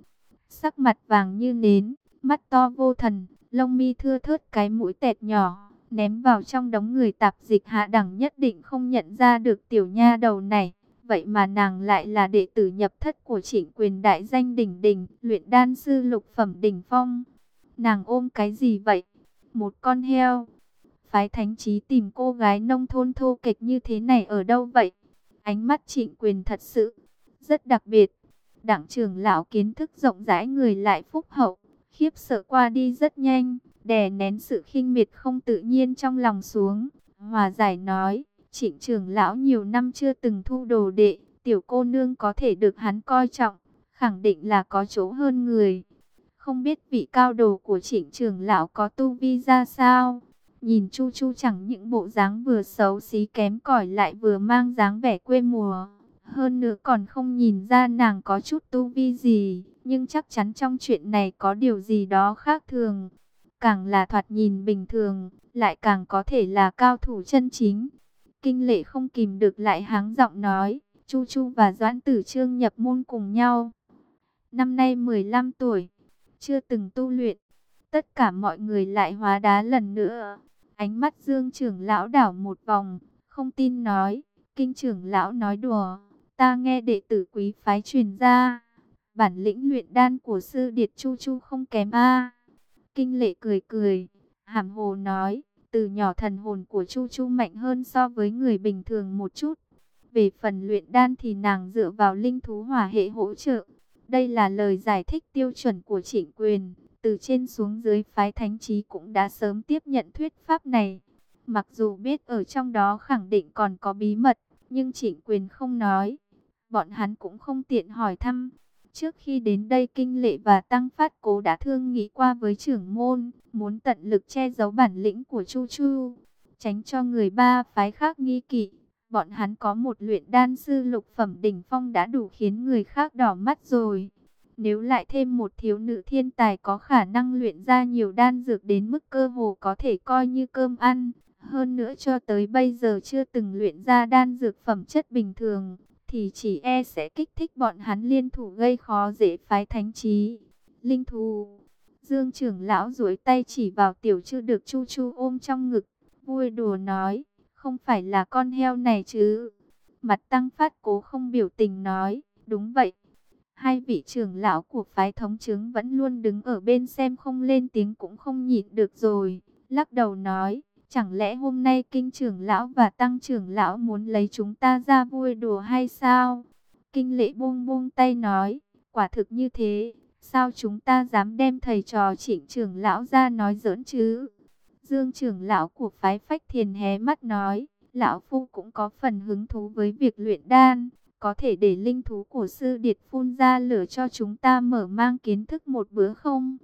sắc mặt vàng như nến, mắt to vô thần, lông mi thưa thớt cái mũi tẹt nhỏ, ném vào trong đống người tạp dịch hạ đẳng nhất định không nhận ra được tiểu nha đầu này. Vậy mà nàng lại là đệ tử nhập thất của trịnh quyền đại danh đỉnh đỉnh, luyện đan sư lục phẩm đỉnh phong. Nàng ôm cái gì vậy? Một con heo. Phái thánh trí tìm cô gái nông thôn thô kịch như thế này ở đâu vậy? Ánh mắt trịnh quyền thật sự rất đặc biệt. Đảng trưởng lão kiến thức rộng rãi người lại phúc hậu, khiếp sợ qua đi rất nhanh, đè nén sự khinh miệt không tự nhiên trong lòng xuống. Hòa giải nói, trịnh trưởng lão nhiều năm chưa từng thu đồ đệ, tiểu cô nương có thể được hắn coi trọng, khẳng định là có chỗ hơn người. Không biết vị cao đồ của trịnh trưởng lão có tu vi ra sao? Nhìn Chu Chu chẳng những bộ dáng vừa xấu xí kém cỏi lại vừa mang dáng vẻ quê mùa. Hơn nữa còn không nhìn ra nàng có chút tu vi gì, nhưng chắc chắn trong chuyện này có điều gì đó khác thường. Càng là thoạt nhìn bình thường, lại càng có thể là cao thủ chân chính. Kinh lệ không kìm được lại háng giọng nói, Chu Chu và Doãn Tử Trương nhập môn cùng nhau. Năm nay 15 tuổi, chưa từng tu luyện. Tất cả mọi người lại hóa đá lần nữa. Ánh mắt Dương trưởng lão đảo một vòng, không tin nói, kinh trưởng lão nói đùa. Ta nghe đệ tử quý phái truyền ra, bản lĩnh luyện đan của sư Điệt Chu Chu không kém a. Kinh lệ cười cười, hàm hồ nói, từ nhỏ thần hồn của Chu Chu mạnh hơn so với người bình thường một chút. Về phần luyện đan thì nàng dựa vào linh thú hỏa hệ hỗ trợ. Đây là lời giải thích tiêu chuẩn của trịnh quyền. Từ trên xuống dưới phái thánh trí cũng đã sớm tiếp nhận thuyết pháp này. Mặc dù biết ở trong đó khẳng định còn có bí mật, nhưng trịnh quyền không nói. Bọn hắn cũng không tiện hỏi thăm. Trước khi đến đây kinh lệ và tăng phát cố đã thương nghĩ qua với trưởng môn, muốn tận lực che giấu bản lĩnh của Chu Chu, tránh cho người ba phái khác nghi kỵ. Bọn hắn có một luyện đan sư lục phẩm đỉnh phong đã đủ khiến người khác đỏ mắt rồi. Nếu lại thêm một thiếu nữ thiên tài có khả năng luyện ra nhiều đan dược đến mức cơ hồ có thể coi như cơm ăn. Hơn nữa cho tới bây giờ chưa từng luyện ra đan dược phẩm chất bình thường thì chỉ e sẽ kích thích bọn hắn liên thủ gây khó dễ phái thánh trí. Linh thù, Dương trưởng lão duỗi tay chỉ vào tiểu chưa được chu chu ôm trong ngực, vui đùa nói, không phải là con heo này chứ. Mặt tăng phát cố không biểu tình nói, đúng vậy. Hai vị trưởng lão của phái thống chứng vẫn luôn đứng ở bên xem không lên tiếng cũng không nhịn được rồi. Lắc đầu nói, Chẳng lẽ hôm nay kinh trưởng lão và tăng trưởng lão muốn lấy chúng ta ra vui đùa hay sao? Kinh lễ buông buông tay nói, quả thực như thế, sao chúng ta dám đem thầy trò trịnh trưởng lão ra nói giỡn chứ? Dương trưởng lão của phái phách thiền hé mắt nói, lão phu cũng có phần hứng thú với việc luyện đan, có thể để linh thú của sư điệt phun ra lửa cho chúng ta mở mang kiến thức một bữa không?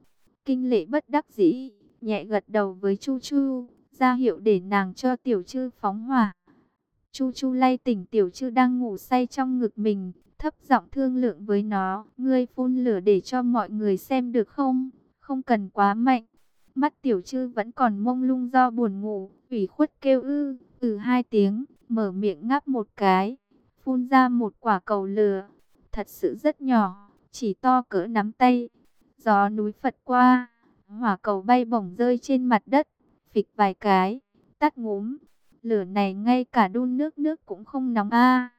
Kinh lễ bất đắc dĩ, nhẹ gật đầu với Chu Chu, ra hiệu để nàng cho tiểu trư phóng hỏa. Chu Chu lay tỉnh tiểu trư đang ngủ say trong ngực mình, thấp giọng thương lượng với nó, ngươi phun lửa để cho mọi người xem được không? Không cần quá mạnh. Mắt tiểu trư vẫn còn mông lung do buồn ngủ, ủy khuất kêu ư, ừ hai tiếng, mở miệng ngáp một cái, phun ra một quả cầu lửa. Thật sự rất nhỏ, chỉ to cỡ nắm tay. Gió núi phật qua, hỏa cầu bay bổng rơi trên mặt đất phịch vài cái, tắt ngúm. Lửa này ngay cả đun nước nước cũng không nóng a.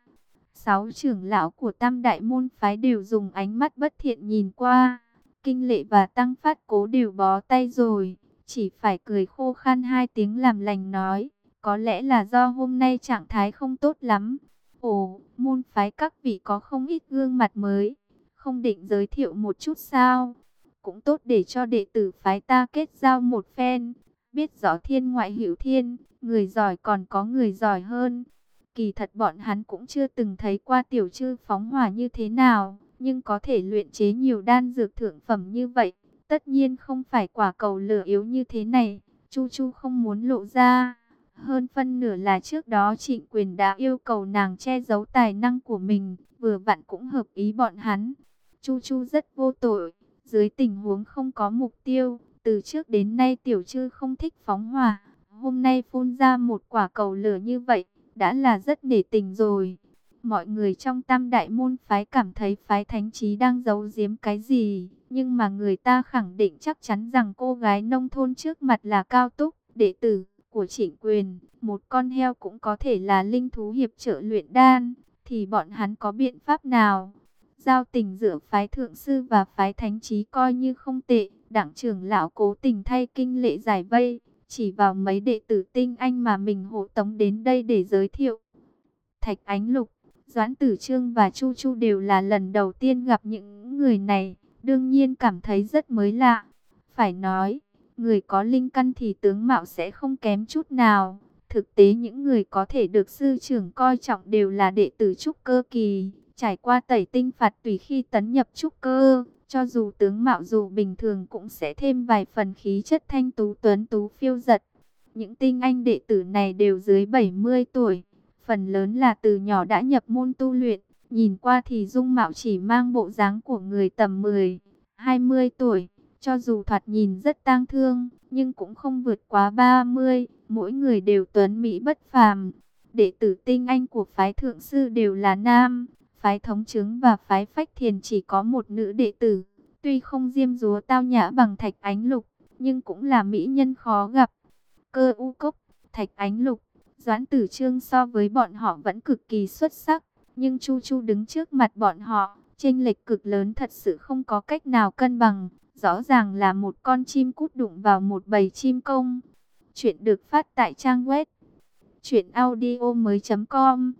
Sáu trưởng lão của Tam Đại môn phái đều dùng ánh mắt bất thiện nhìn qua. Kinh lệ và tăng phát cố đều bó tay rồi, chỉ phải cười khô khan hai tiếng làm lành nói, có lẽ là do hôm nay trạng thái không tốt lắm. Ồ, môn phái các vị có không ít gương mặt mới, không định giới thiệu một chút sao? Cũng tốt để cho đệ tử phái ta kết giao một phen biết rõ thiên ngoại hữu thiên, người giỏi còn có người giỏi hơn. Kỳ thật bọn hắn cũng chưa từng thấy qua tiểu chư phóng hỏa như thế nào, nhưng có thể luyện chế nhiều đan dược thượng phẩm như vậy, tất nhiên không phải quả cầu lửa yếu như thế này, Chu Chu không muốn lộ ra. Hơn phân nửa là trước đó trịnh quyền đã yêu cầu nàng che giấu tài năng của mình, vừa vặn cũng hợp ý bọn hắn. Chu Chu rất vô tội, dưới tình huống không có mục tiêu, từ trước đến nay tiểu chư không thích phóng hỏa. Hôm nay phun ra một quả cầu lửa như vậy, đã là rất nể tình rồi. Mọi người trong tam đại môn phái cảm thấy phái thánh trí đang giấu giếm cái gì, nhưng mà người ta khẳng định chắc chắn rằng cô gái nông thôn trước mặt là cao túc, đệ tử của trịnh quyền, một con heo cũng có thể là linh thú hiệp trợ luyện đan, thì bọn hắn có biện pháp nào? Giao tình giữa phái thượng sư và phái thánh trí coi như không tệ, đảng trưởng lão cố tình thay kinh lệ giải vây, chỉ vào mấy đệ tử tinh anh mà mình hộ tống đến đây để giới thiệu. Thạch Ánh Lục, Doãn Tử Trương và Chu Chu đều là lần đầu tiên gặp những người này, đương nhiên cảm thấy rất mới lạ. Phải nói, người có linh căn thì tướng mạo sẽ không kém chút nào. Thực tế những người có thể được sư trưởng coi trọng đều là đệ tử trúc cơ kỳ, trải qua tẩy tinh phạt tùy khi tấn nhập trúc cơ, cho dù tướng mạo dù bình thường cũng sẽ thêm vài phần khí chất thanh tú tuấn tú phiêu giật. Những tinh anh đệ tử này đều dưới 70 tuổi, phần lớn là từ nhỏ đã nhập môn tu luyện, nhìn qua thì dung mạo chỉ mang bộ dáng của người tầm 10, 20 tuổi, cho dù thoạt nhìn rất tang thương, nhưng cũng không vượt quá 30, mỗi người đều tuấn mỹ bất phàm. Đệ tử tinh anh của phái thượng sư đều là nam, phái thống chứng và phái phách thiền chỉ có một nữ đệ tử. Tuy không diêm dúa tao nhã bằng thạch ánh lục, nhưng cũng là mỹ nhân khó gặp. Cơ u cốc, thạch ánh lục, doãn tử trương so với bọn họ vẫn cực kỳ xuất sắc. Nhưng Chu Chu đứng trước mặt bọn họ, chênh lệch cực lớn thật sự không có cách nào cân bằng. Rõ ràng là một con chim cút đụng vào một bầy chim công. Chuyện được phát tại trang web truyệnaudiomoi.com.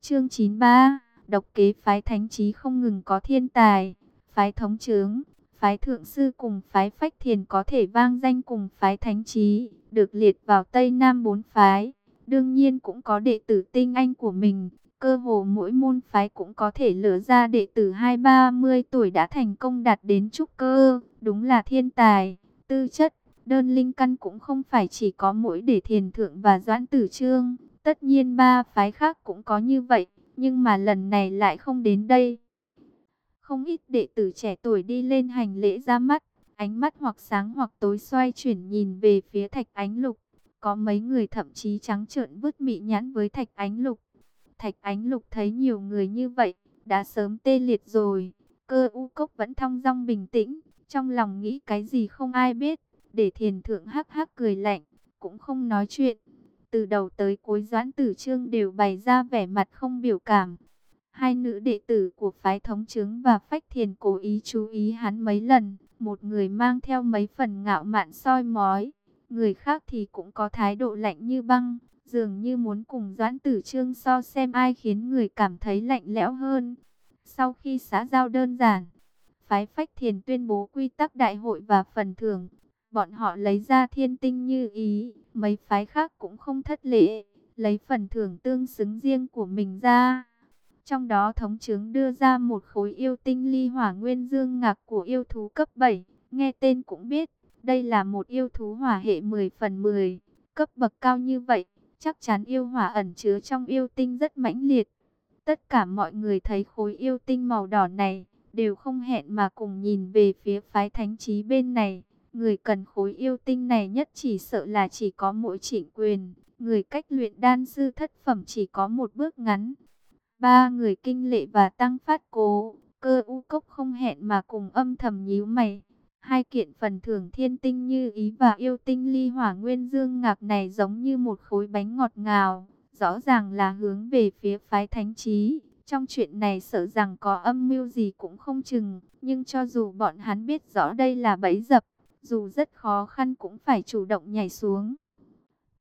Chương 93, độc kế phái thánh trí không ngừng có thiên tài, phái thống trướng, phái thượng sư cùng phái phách thiền có thể vang danh cùng phái thánh trí, được liệt vào Tây Nam bốn phái. Đương nhiên cũng có đệ tử tinh anh của mình, cơ hồ mỗi môn phái cũng có thể lựa ra đệ tử hai ba mươi tuổi đã thành công đạt đến trúc cơ, đúng là thiên tài, tư chất, đơn linh căn cũng không phải chỉ có mỗi để thiền thượng và doãn tử trương, tất nhiên ba phái khác cũng có như vậy, nhưng mà lần này lại không đến đây. Không ít đệ tử trẻ tuổi đi lên hành lễ ra mắt, ánh mắt hoặc sáng hoặc tối xoay chuyển nhìn về phía thạch ánh lục. Có mấy người thậm chí trắng trợn vứt mị nhãn với thạch ánh lục. Thạch ánh lục thấy nhiều người như vậy, đã sớm tê liệt rồi. Cơ u cốc vẫn thong dong bình tĩnh, trong lòng nghĩ cái gì không ai biết. Để thiền thượng hắc hắc cười lạnh, cũng không nói chuyện. Từ đầu tới cuối doãn tử trương đều bày ra vẻ mặt không biểu cảm. Hai nữ đệ tử của phái thống chứng và phách thiền cố ý chú ý hắn mấy lần. Một người mang theo mấy phần ngạo mạn soi mói. Người khác thì cũng có thái độ lạnh như băng. Dường như muốn cùng doãn tử trương so xem ai khiến người cảm thấy lạnh lẽo hơn. Sau khi xã giao đơn giản, phái phách thiền tuyên bố quy tắc đại hội và phần thưởng. Bọn họ lấy ra thiên tinh như ý, mấy phái khác cũng không thất lễ, lấy phần thưởng tương xứng riêng của mình ra. Trong đó thống chứng đưa ra một khối yêu tinh ly hỏa nguyên dương ngạc của yêu thú cấp 7, nghe tên cũng biết, đây là một yêu thú hỏa hệ 10 phần 10, cấp bậc cao như vậy, chắc chắn yêu hỏa ẩn chứa trong yêu tinh rất mãnh liệt. Tất cả mọi người thấy khối yêu tinh màu đỏ này, đều không hẹn mà cùng nhìn về phía phái thánh trí bên này. Người cần khối yêu tinh này nhất chỉ sợ là chỉ có mỗi trịnh quyền. Người cách luyện đan sư thất phẩm chỉ có một bước ngắn. Ba người kinh lệ và tăng phát cố. Cơ u cốc không hẹn mà cùng âm thầm nhíu mày. Hai kiện phần thưởng thiên tinh như ý và yêu tinh ly hỏa nguyên dương ngạc này giống như một khối bánh ngọt ngào. Rõ ràng là hướng về phía phái thánh trí. Trong chuyện này sợ rằng có âm mưu gì cũng không chừng. Nhưng cho dù bọn hắn biết rõ đây là bẫy dập, dù rất khó khăn cũng phải chủ động nhảy xuống.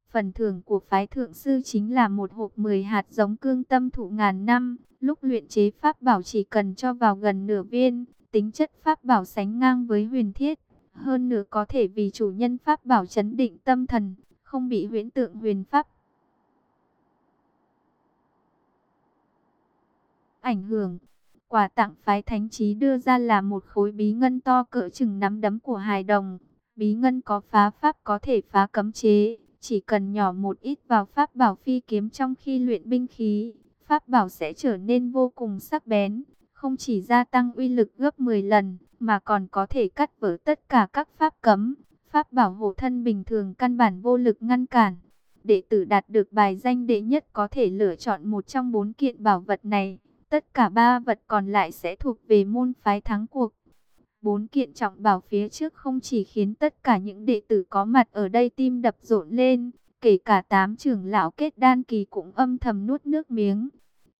Phần thưởng của phái thượng sư chính là một hộp 10 hạt giống cương tâm thụ ngàn năm, lúc luyện chế pháp bảo chỉ cần cho vào gần nửa viên, tính chất pháp bảo sánh ngang với huyền thiết, hơn nữa có thể vì chủ nhân pháp bảo chấn định tâm thần, không bị huyễn tượng huyền pháp ảnh hưởng. Quà tặng phái thánh trí đưa ra là một khối bí ngân to cỡ chừng nắm đấm của hài đồng. Bí ngân có phá pháp có thể phá cấm chế, chỉ cần nhỏ một ít vào pháp bảo phi kiếm trong khi luyện binh khí, pháp bảo sẽ trở nên vô cùng sắc bén, không chỉ gia tăng uy lực gấp 10 lần, mà còn có thể cắt vỡ tất cả các pháp cấm, pháp bảo hộ thân bình thường căn bản vô lực ngăn cản. đệ tử đạt được bài danh đệ nhất có thể lựa chọn một trong bốn kiện bảo vật này. Tất cả ba vật còn lại sẽ thuộc về môn phái thắng cuộc. Bốn kiện trọng bảo phía trước không chỉ khiến tất cả những đệ tử có mặt ở đây tim đập rộn lên, kể cả tám trưởng lão kết đan kỳ cũng âm thầm nuốt nước miếng.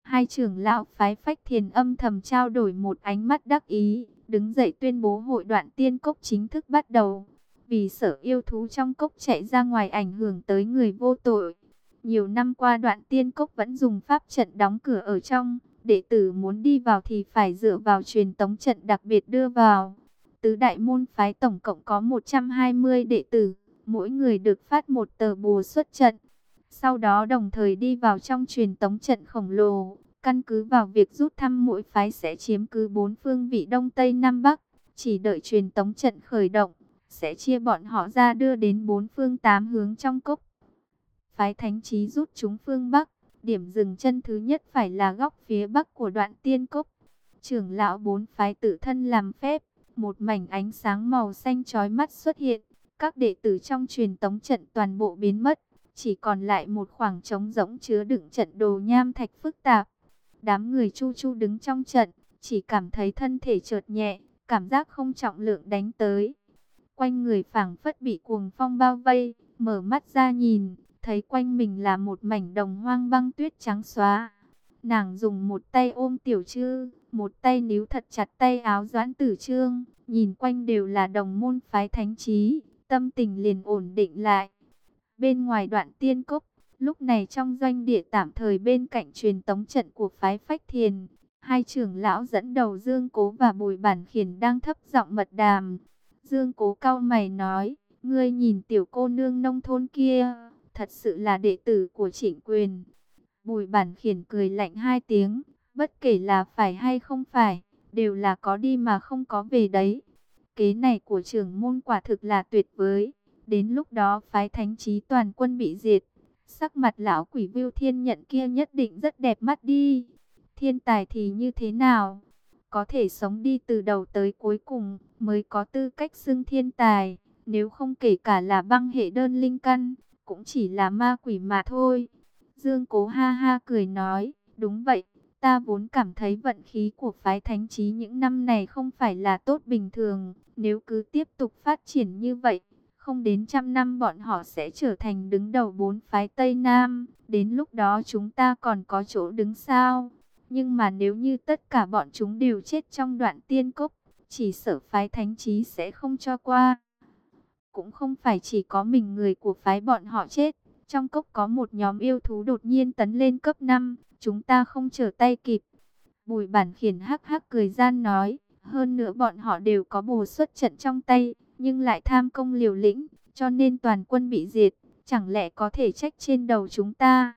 Hai trưởng lão phái phách thiền âm thầm trao đổi một ánh mắt đắc ý, đứng dậy tuyên bố hội đoạn tiên cốc chính thức bắt đầu. Vì sở yêu thú trong cốc chạy ra ngoài ảnh hưởng tới người vô tội. Nhiều năm qua đoạn tiên cốc vẫn dùng pháp trận đóng cửa ở trong, đệ tử muốn đi vào thì phải dựa vào truyền tống trận đặc biệt đưa vào. Tứ đại môn phái tổng cộng có 120 đệ tử, mỗi người được phát một tờ bùa xuất trận. Sau đó đồng thời đi vào trong truyền tống trận khổng lồ, căn cứ vào việc rút thăm mỗi phái sẽ chiếm cứ bốn phương vị Đông Tây Nam Bắc, chỉ đợi truyền tống trận khởi động, sẽ chia bọn họ ra đưa đến bốn phương tám hướng trong cốc. Phái thánh trí rút chúng phương Bắc, điểm dừng chân thứ nhất phải là góc phía Bắc của đoạn tiên cốc. Trưởng lão bốn phái tự thân làm phép, một mảnh ánh sáng màu xanh chói mắt xuất hiện, các đệ tử trong truyền tống trận toàn bộ biến mất, chỉ còn lại một khoảng trống rỗng chứa đựng trận đồ nham thạch phức tạp. Đám người chu chu đứng trong trận, chỉ cảm thấy thân thể chợt nhẹ, cảm giác không trọng lượng đánh tới. Quanh người phảng phất bị cuồng phong bao vây, mở mắt ra nhìn, thấy quanh mình là một mảnh đồng hoang băng tuyết trắng xóa. Nàng dùng một tay ôm tiểu trư, một tay níu thật chặt tay áo doãn tử trương, nhìn quanh đều là đồng môn phái thánh trí, tâm tình liền ổn định lại. Bên ngoài đoạn tiên cốc, lúc này trong doanh địa tạm thời bên cạnh truyền tống trận của phái phách thiền, hai trưởng lão dẫn đầu Dương Cố và Bùi Bản Khiển đang thấp giọng mật đàm. Dương Cố cao mày nói, ngươi nhìn tiểu cô nương nông thôn kia, thật sự là đệ tử của trịnh quyền. Bùi Bản Khiển cười lạnh hai tiếng, bất kể là phải hay không phải, đều là có đi mà không có về đấy. Kế này của trưởng môn quả thực là tuyệt vời. Đến lúc đó phái thánh trí toàn quân bị diệt. Sắc mặt lão quỷ viêu thiên nhận kia nhất định rất đẹp mắt đi. Thiên tài thì như thế nào? Có thể sống đi từ đầu tới cuối cùng mới có tư cách xưng thiên tài. Nếu không kể cả là băng hệ đơn linh căn, cũng chỉ là ma quỷ mà thôi. Dương cố ha ha cười nói, đúng vậy, ta vốn cảm thấy vận khí của phái thánh trí những năm này không phải là tốt bình thường. Nếu cứ tiếp tục phát triển như vậy, không đến trăm năm bọn họ sẽ trở thành đứng đầu bốn phái Tây Nam. Đến lúc đó chúng ta còn có chỗ đứng sao? Nhưng mà nếu như tất cả bọn chúng đều chết trong đoạn tiên cốc, chỉ sở phái thánh trí sẽ không cho qua. Cũng không phải chỉ có mình người của phái bọn họ chết. Trong cốc có một nhóm yêu thú đột nhiên tấn lên cấp 5, chúng ta không trở tay kịp. Bùi bản khiển hắc hắc cười gian nói, hơn nữa bọn họ đều có bồ xuất trận trong tay, nhưng lại tham công liều lĩnh, cho nên toàn quân bị diệt, chẳng lẽ có thể trách trên đầu chúng ta.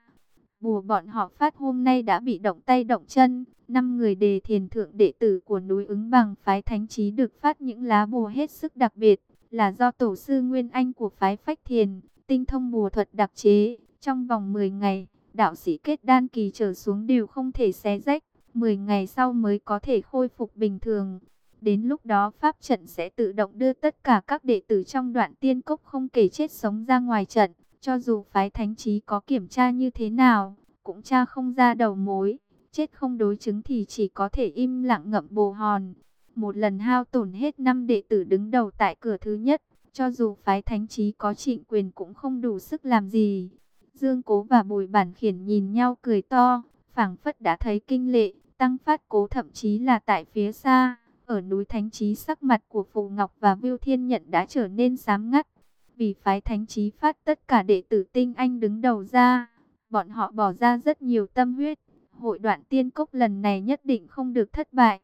Bùa bọn họ phát hôm nay đã bị động tay động chân, năm người đề thiền thượng đệ tử của núi ứng bằng phái thánh trí được phát những lá bùa hết sức đặc biệt, là do tổ sư Nguyên Anh của phái phách thiền, tinh thông bùa thuật đặc chế, trong vòng 10 ngày, đạo sĩ kết đan kỳ trở xuống đều không thể xé rách, 10 ngày sau mới có thể khôi phục bình thường. Đến lúc đó pháp trận sẽ tự động đưa tất cả các đệ tử trong đoạn tiên cốc không kể chết sống ra ngoài trận. Cho dù phái thánh trí có kiểm tra như thế nào, cũng tra không ra đầu mối. Chết không đối chứng thì chỉ có thể im lặng ngậm bồ hòn. Một lần hao tổn hết năm đệ tử đứng đầu tại cửa thứ nhất. Cho dù phái thánh trí có trịnh quyền cũng không đủ sức làm gì. Dương Cố và Bùi Bản Khiển nhìn nhau cười to, phảng phất đã thấy kinh lệ, tăng phát cố thậm chí là tại phía xa. Ở núi Thánh Trí sắc mặt của Phù Ngọc và Viu Thiên Nhận đã trở nên sám ngắt. Vì phái Thánh Trí phát tất cả đệ tử tinh anh đứng đầu ra. Bọn họ bỏ ra rất nhiều tâm huyết. Hội đoạn tiên cốc lần này nhất định không được thất bại.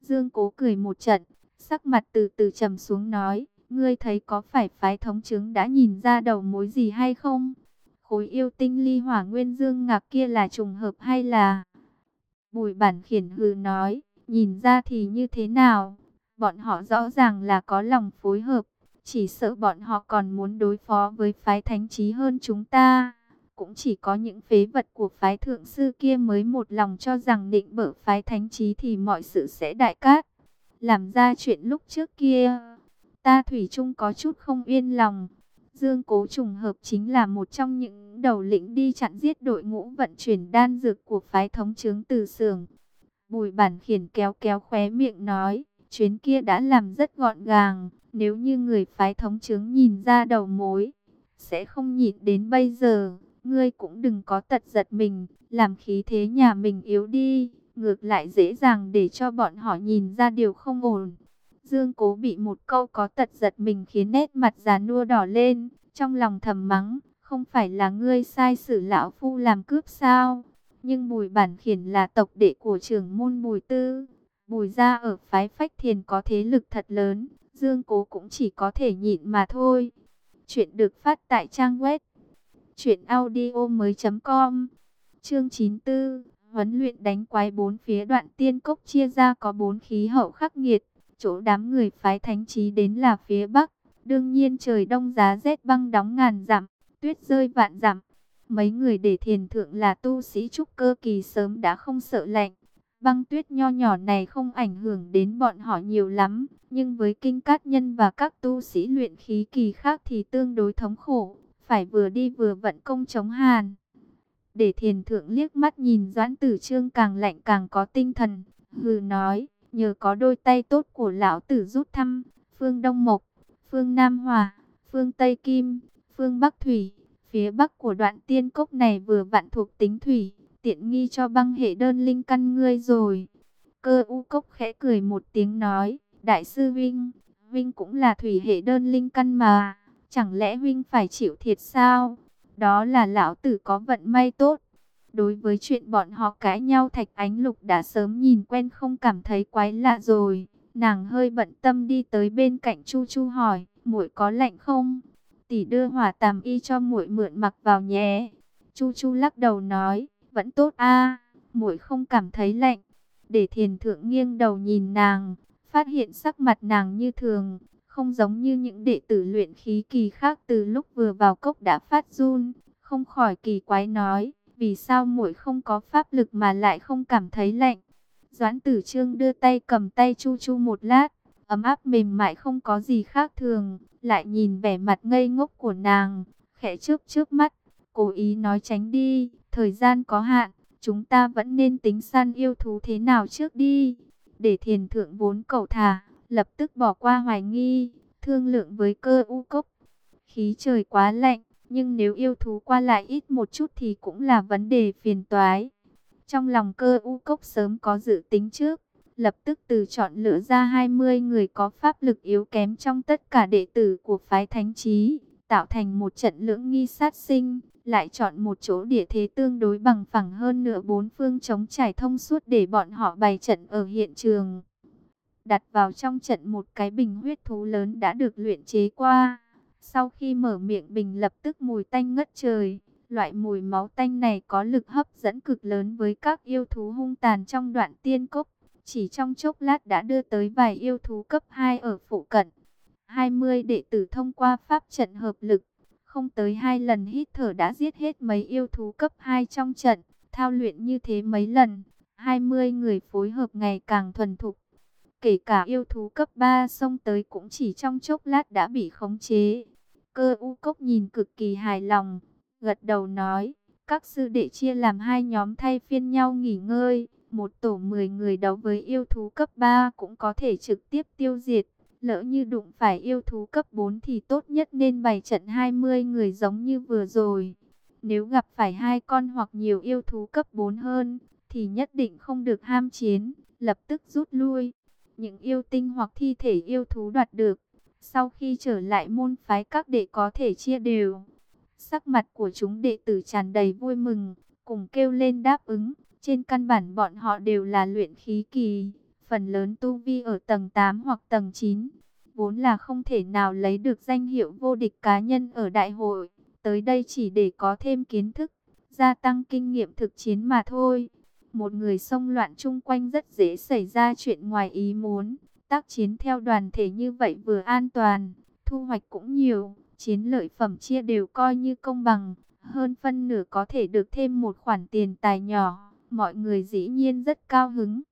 Dương Cố cười một trận, sắc mặt từ từ trầm xuống nói. Ngươi thấy có phải phái thống chứng đã nhìn ra đầu mối gì hay không? Khối yêu tinh ly hỏa nguyên dương ngạc kia là trùng hợp hay là... Bùi bản khiển hư nói, Nhìn ra thì như thế nào? Bọn họ rõ ràng là có lòng phối hợp. Chỉ sợ bọn họ còn muốn đối phó với phái thánh trí hơn chúng ta. Cũng chỉ có những phế vật của phái thượng sư kia mới một lòng cho rằng định bỡ phái thánh trí thì mọi sự sẽ đại cát. Làm ra chuyện lúc trước kia, ta Thủy chung có chút không yên lòng. Dương Cố trùng hợp chính là một trong những đầu lĩnh đi chặn giết đội ngũ vận chuyển đan dược của phái thống chứng từ xưởng. Bùi bản khiển kéo kéo khóe miệng nói, chuyến kia đã làm rất gọn gàng, nếu như người phái thống chứng nhìn ra đầu mối, sẽ không nhịn đến bây giờ, ngươi cũng đừng có tật giật mình, làm khí thế nhà mình yếu đi, ngược lại dễ dàng để cho bọn họ nhìn ra điều không ổn. Dương Cố bị một câu có tật giật mình khiến nét mặt già nua đỏ lên, trong lòng thầm mắng, không phải là ngươi sai xử lão phu làm cướp sao? Nhưng Bùi Bản Khiển là tộc đệ của trưởng môn Bùi Tư, Bùi gia ở phái Phách Thiền có thế lực thật lớn, Dương Cố cũng chỉ có thể nhịn mà thôi. Chuyện được phát tại trang web truyệnaudiomoi.com. Chương 94, huấn luyện đánh quái bốn phía đoạn tiên cốc chia ra có bốn khí hậu khắc nghiệt, chỗ đám người phái thánh trí đến là phía bắc, đương nhiên trời đông giá rét băng đóng ngàn dặm, tuyết rơi vạn dặm. Mấy người để thiền thượng là tu sĩ trúc cơ kỳ sớm đã không sợ lạnh. Băng tuyết nho nhỏ này không ảnh hưởng đến bọn họ nhiều lắm, nhưng với kinh cát nhân và các tu sĩ luyện khí kỳ khác thì tương đối thống khổ, phải vừa đi vừa vận công chống hàn. Để thiền thượng liếc mắt nhìn Doãn Tử Trương càng lạnh càng có tinh thần, hừ nói, nhờ có đôi tay tốt của lão tử rút thăm, phương Đông Mộc, phương Nam Hòa, phương Tây Kim, phương Bắc Thủy, phía Bắc của đoạn tiên cốc này vừa vặn thuộc tính Thủy, tiện nghi cho băng hệ đơn linh căn ngươi rồi. Cơ u cốc khẽ cười một tiếng nói, đại sư Vinh, Vinh cũng là thủy hệ đơn linh căn mà, chẳng lẽ Vinh phải chịu thiệt sao? Đó là lão tử có vận may tốt. Đối với chuyện bọn họ cãi nhau Thạch Ánh Lục đã sớm nhìn quen không cảm thấy quái lạ rồi. Nàng hơi bận tâm đi tới bên cạnh Chu Chu hỏi, muội có lạnh không? Tỷ đưa hỏa tàm y cho muội mượn mặc vào nhé. Chu Chu lắc đầu nói, vẫn tốt a, muội không cảm thấy lạnh. Để thiền thượng nghiêng đầu nhìn nàng, phát hiện sắc mặt nàng như thường, không giống như những đệ tử luyện khí kỳ khác từ lúc vừa vào cốc đã phát run, không khỏi kỳ quái nói, vì sao muội không có pháp lực mà lại không cảm thấy lạnh. Doãn tử trương đưa tay cầm tay chu chu một lát, ấm áp mềm mại không có gì khác thường, lại nhìn vẻ mặt ngây ngốc của nàng, khẽ trước trước mắt, cố ý nói tránh đi, thời gian có hạn, chúng ta vẫn nên tính săn yêu thú thế nào trước đi, để thiền thượng vốn cầu thả, lập tức bỏ qua hoài nghi, thương lượng với cơ u cốc. Khí trời quá lạnh, nhưng nếu yêu thú qua lại ít một chút thì cũng là vấn đề phiền toái. Trong lòng cơ u cốc sớm có dự tính trước, lập tức từ chọn lựa ra 20 người có pháp lực yếu kém trong tất cả đệ tử của phái thánh trí, tạo thành một trận lưỡng nghi sát sinh, lại chọn một chỗ địa thế tương đối bằng phẳng hơn nửa bốn phương chống trải thông suốt để bọn họ bày trận ở hiện trường. Đặt vào trong trận một cái bình huyết thú lớn đã được luyện chế qua. Sau khi mở miệng bình lập tức mùi tanh ngất trời. Loại mùi máu tanh này có lực hấp dẫn cực lớn với các yêu thú hung tàn trong đoạn tiên cốc. Chỉ trong chốc lát đã đưa tới vài yêu thú cấp 2 ở phụ cận. 20 đệ tử thông qua pháp trận hợp lực. Không tới hai lần hít thở đã giết hết mấy yêu thú cấp 2 trong trận. Thao luyện như thế mấy lần. 20 người phối hợp ngày càng thuần thục. Kể cả yêu thú cấp 3 xông tới cũng chỉ trong chốc lát đã bị khống chế. Cơ u cốc nhìn cực kỳ hài lòng, gật đầu nói, các sư đệ chia làm hai nhóm thay phiên nhau nghỉ ngơi. Một tổ 10 người đấu với yêu thú cấp 3 cũng có thể trực tiếp tiêu diệt. Lỡ như đụng phải yêu thú cấp 4 thì tốt nhất nên bày trận 20 người giống như vừa rồi. Nếu gặp phải hai con hoặc nhiều yêu thú cấp 4 hơn, thì nhất định không được ham chiến, lập tức rút lui những yêu tinh hoặc thi thể yêu thú đoạt được. Sau khi trở lại môn phái các đệ có thể chia đều. Sắc mặt của chúng đệ tử tràn đầy vui mừng, cùng kêu lên đáp ứng. Trên căn bản bọn họ đều là luyện khí kỳ, phần lớn tu vi ở tầng 8 hoặc tầng 9. Vốn là không thể nào lấy được danh hiệu vô địch cá nhân ở đại hội, tới đây chỉ để có thêm kiến thức, gia tăng kinh nghiệm thực chiến mà thôi một người xông loạn chung quanh rất dễ xảy ra chuyện ngoài ý muốn. Tác chiến theo đoàn thể như vậy vừa an toàn, thu hoạch cũng nhiều, chiến lợi phẩm chia đều coi như công bằng, hơn phân nửa có thể được thêm một khoản tiền tài nhỏ, mọi người dĩ nhiên rất cao hứng.